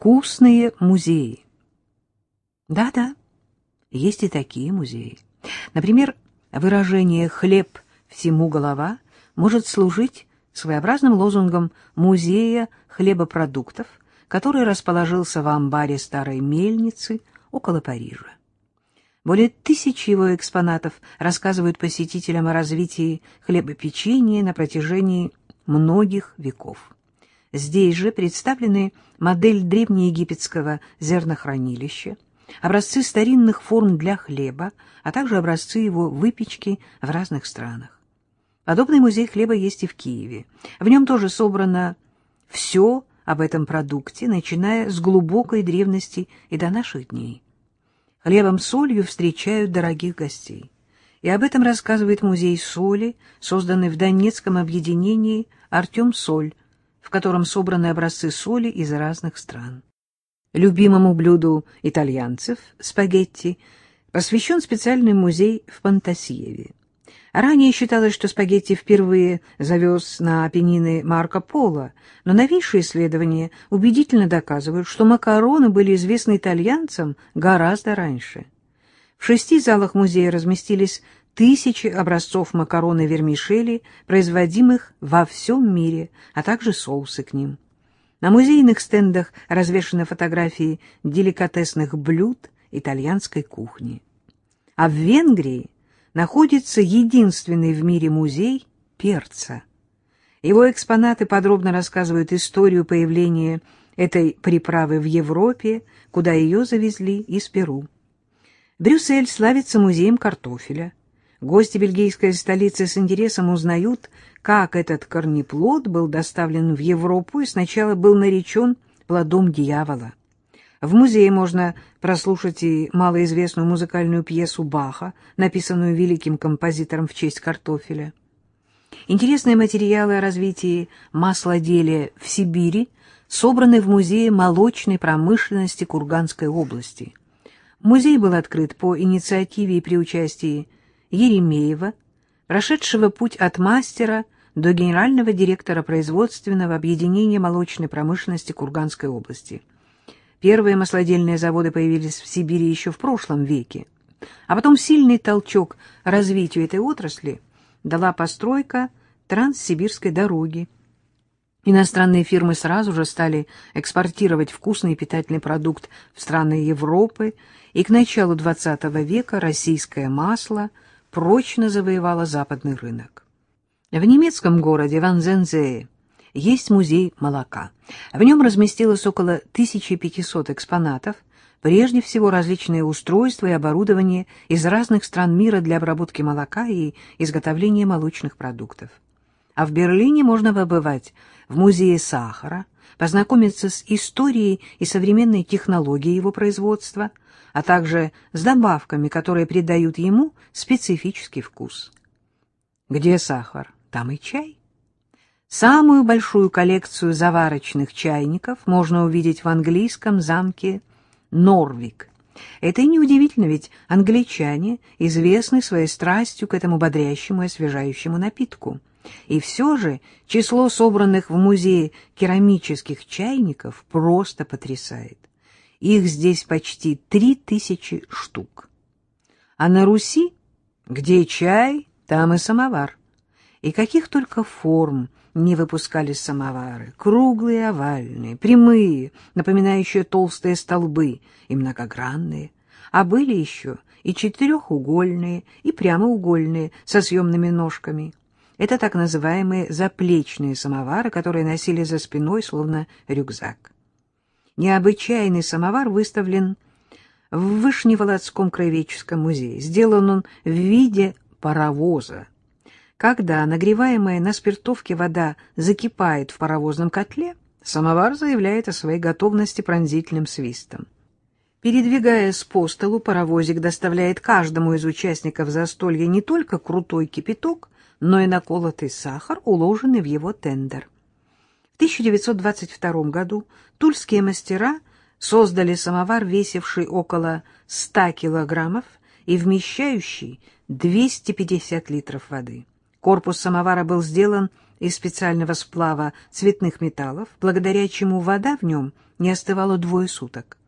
Вкусные музеи. Да-да, есть и такие музеи. Например, выражение «хлеб всему голова» может служить своеобразным лозунгом музея хлебопродуктов, который расположился в амбаре старой мельницы около Парижа. Более тысячи его экспонатов рассказывают посетителям о развитии хлебопечения на протяжении многих веков. Здесь же представлены модель древнеегипетского зернохранилища, образцы старинных форм для хлеба, а также образцы его выпечки в разных странах. Подобный музей хлеба есть и в Киеве. В нем тоже собрано все об этом продукте, начиная с глубокой древности и до наших дней. Хлебом-солью встречают дорогих гостей. И об этом рассказывает музей соли, созданный в Донецком объединении «Артем-Соль», в котором собраны образцы соли из разных стран. Любимому блюду итальянцев – спагетти – посвящен специальный музей в Пантасиеве. Ранее считалось, что спагетти впервые завез на Апеннины Марко Поло, но новейшие исследования убедительно доказывают, что макароны были известны итальянцам гораздо раньше. В шести залах музея разместились тысячи образцов макароны вермишели, производимых во всем мире, а также соусы к ним. На музейных стендах развешаны фотографии деликатесных блюд итальянской кухни. А в Венгрии находится единственный в мире музей перца. Его экспонаты подробно рассказывают историю появления этой приправы в Европе, куда ее завезли из Перу. Брюссель славится музеем картофеля. Гости бельгийской столицы с интересом узнают, как этот корнеплод был доставлен в Европу и сначала был наречен плодом дьявола. В музее можно прослушать и малоизвестную музыкальную пьесу Баха, написанную великим композитором в честь картофеля. Интересные материалы о развитии маслоделия в Сибири собраны в Музее молочной промышленности Курганской области. Музей был открыт по инициативе и при участии Еремеева, прошедшего путь от мастера до генерального директора производственного объединения молочной промышленности Курганской области – Первые маслодельные заводы появились в Сибири еще в прошлом веке, а потом сильный толчок развитию этой отрасли дала постройка Транссибирской дороги. Иностранные фирмы сразу же стали экспортировать вкусный питательный продукт в страны Европы, и к началу XX века российское масло прочно завоевало западный рынок. В немецком городе Ванзензее есть музей молока. В нем разместилось около 1500 экспонатов, прежде всего различные устройства и оборудование из разных стран мира для обработки молока и изготовления молочных продуктов. А в Берлине можно побывать в музее сахара, познакомиться с историей и современной технологией его производства, а также с добавками, которые придают ему специфический вкус. Где сахар, там и чай. Самую большую коллекцию заварочных чайников можно увидеть в английском замке Норвик. Это и неудивительно, ведь англичане известны своей страстью к этому бодрящему и освежающему напитку. И все же число собранных в музее керамических чайников просто потрясает. Их здесь почти три тысячи штук. А на Руси, где чай, там и самовар. И каких только форм не выпускали самовары, круглые, овальные, прямые, напоминающие толстые столбы, и многогранные, а были еще и четырехугольные, и прямоугольные, со съемными ножками. Это так называемые заплечные самовары, которые носили за спиной, словно рюкзак. Необычайный самовар выставлен в Вышневолодском краеведческом музее. Сделан он в виде паровоза, когда нагреваемая на спиртовке вода закипает в паровозном котле, самовар заявляет о своей готовности пронзительным свистом. Передвигаясь по столу, паровозик доставляет каждому из участников застолья не только крутой кипяток, но и наколотый сахар, уложенный в его тендер. В 1922 году тульские мастера создали самовар, весивший около 100 килограммов и вмещающий 250 литров воды. Корпус самовара был сделан из специального сплава цветных металлов, благодаря чему вода в нем не остывала двое суток.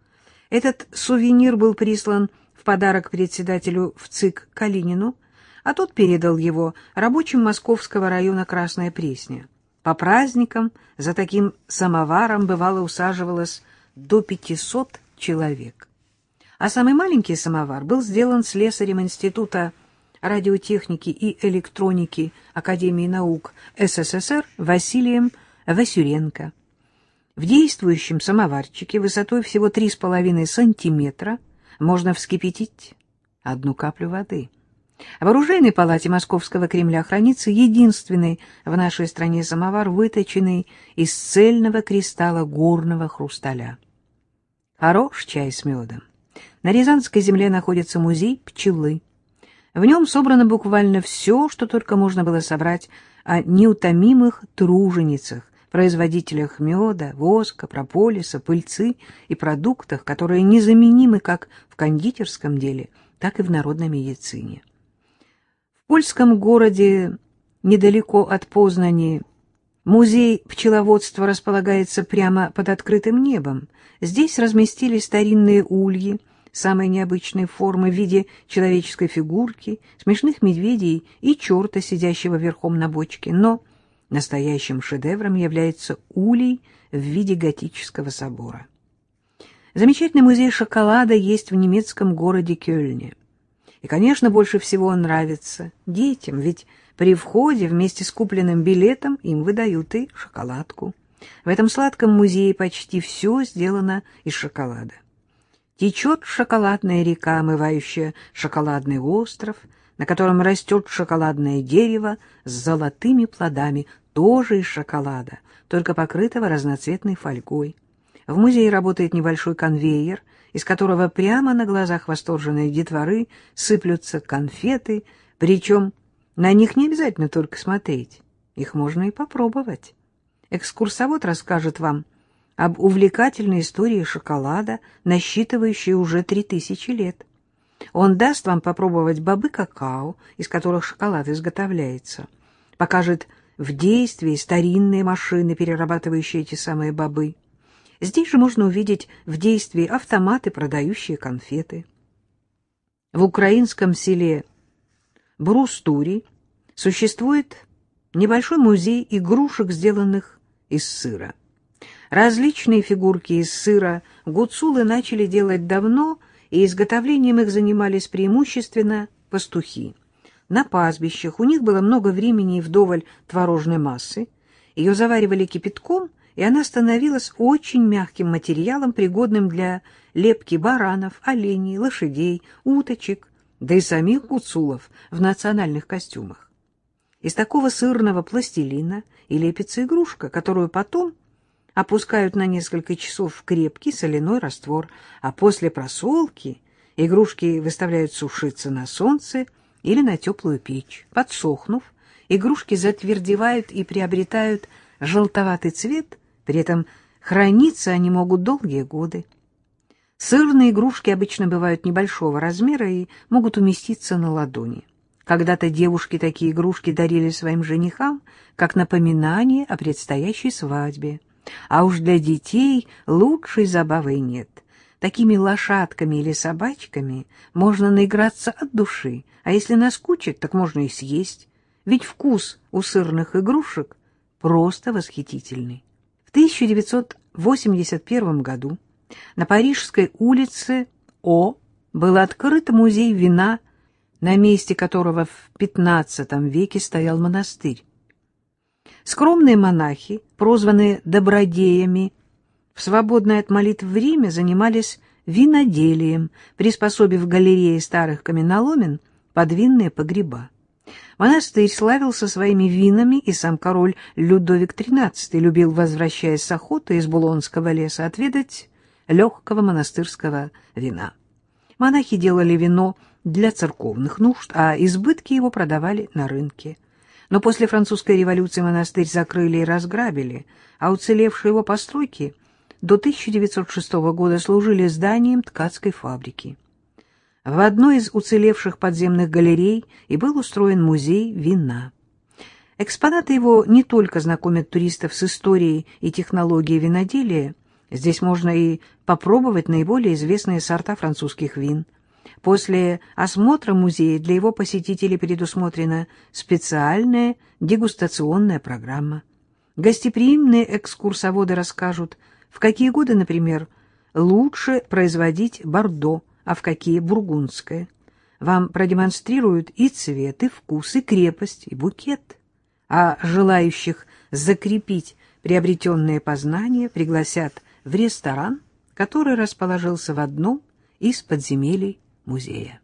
Этот сувенир был прислан в подарок председателю в ЦИК Калинину, а тот передал его рабочим Московского района Красная Пресня. По праздникам за таким самоваром бывало усаживалось до 500 человек. А самый маленький самовар был сделан слесарем Института радиотехники и электроники Академии наук СССР Василием Васюренко. В действующем самоварчике высотой всего 3,5 сантиметра можно вскипятить одну каплю воды. В оружейной палате Московского Кремля хранится единственный в нашей стране самовар, выточенный из цельного кристалла горного хрусталя. Хорош чай с медом. На Рязанской земле находится музей пчелы. В нем собрано буквально все, что только можно было собрать о неутомимых труженицах, производителях меда, воска, прополиса, пыльцы и продуктах, которые незаменимы как в кондитерском деле, так и в народной медицине. Польском городе, недалеко от Познани, музей пчеловодства располагается прямо под открытым небом. Здесь разместились старинные ульи, самой необычной формы в виде человеческой фигурки, смешных медведей и черта, сидящего верхом на бочке. Но настоящим шедевром является улей в виде готического собора. Замечательный музей шоколада есть в немецком городе Кёльне. И, конечно, больше всего он нравится детям, ведь при входе вместе с купленным билетом им выдают и шоколадку. В этом сладком музее почти все сделано из шоколада. Течет шоколадная река, омывающая шоколадный остров, на котором растет шоколадное дерево с золотыми плодами, тоже из шоколада, только покрытого разноцветной фольгой. В музее работает небольшой конвейер, из которого прямо на глазах восторженной детворы сыплются конфеты, причем на них не обязательно только смотреть, их можно и попробовать. Экскурсовод расскажет вам об увлекательной истории шоколада, насчитывающей уже три тысячи лет. Он даст вам попробовать бобы какао, из которых шоколад изготовляется, покажет в действии старинные машины, перерабатывающие эти самые бобы. Здесь же можно увидеть в действии автоматы, продающие конфеты. В украинском селе Брустури существует небольшой музей игрушек, сделанных из сыра. Различные фигурки из сыра гуцулы начали делать давно, и изготовлением их занимались преимущественно пастухи. На пастбищах у них было много времени и вдоволь творожной массы. Ее заваривали кипятком, и она становилась очень мягким материалом, пригодным для лепки баранов, оленей, лошадей, уточек, да и самих гуцулов в национальных костюмах. Из такого сырного пластилина и лепится игрушка, которую потом опускают на несколько часов в крепкий соляной раствор, а после просолки игрушки выставляют сушиться на солнце или на теплую печь. Подсохнув, игрушки затвердевают и приобретают желтоватый цвет, при этом храниться они могут долгие годы. Сырные игрушки обычно бывают небольшого размера и могут уместиться на ладони. Когда-то девушки такие игрушки дарили своим женихам как напоминание о предстоящей свадьбе. А уж для детей лучшей забавы нет. Такими лошадками или собачками можно наиграться от души, а если наскучит, так можно и съесть. Ведь вкус у сырных игрушек просто восхитительный. В 1981 году на Парижской улице О был открыт музей вина, на месте которого в XV веке стоял монастырь. Скромные монахи, прозванные добродеями, в свободное от молитв время занимались виноделием, приспособив галереи старых каменоломен под винные погреба. Монастырь славился своими винами, и сам король Людовик XIII любил, возвращаясь с охоты из Булонского леса, отведать легкого монастырского вина. Монахи делали вино для церковных нужд, а избытки его продавали на рынке. Но после французской революции монастырь закрыли и разграбили, а уцелевшие его постройки до 1906 года служили зданием ткацкой фабрики. В одной из уцелевших подземных галерей и был устроен музей вина. Экспонаты его не только знакомят туристов с историей и технологией виноделия, здесь можно и попробовать наиболее известные сорта французских вин. После осмотра музея для его посетителей предусмотрена специальная дегустационная программа. Гостеприимные экскурсоводы расскажут, в какие годы, например, лучше производить бордо, а в какие бургундское. Вам продемонстрируют и цвет, и вкус, и крепость, и букет. А желающих закрепить приобретенные познания пригласят в ресторан, который расположился в одном из подземелий музея.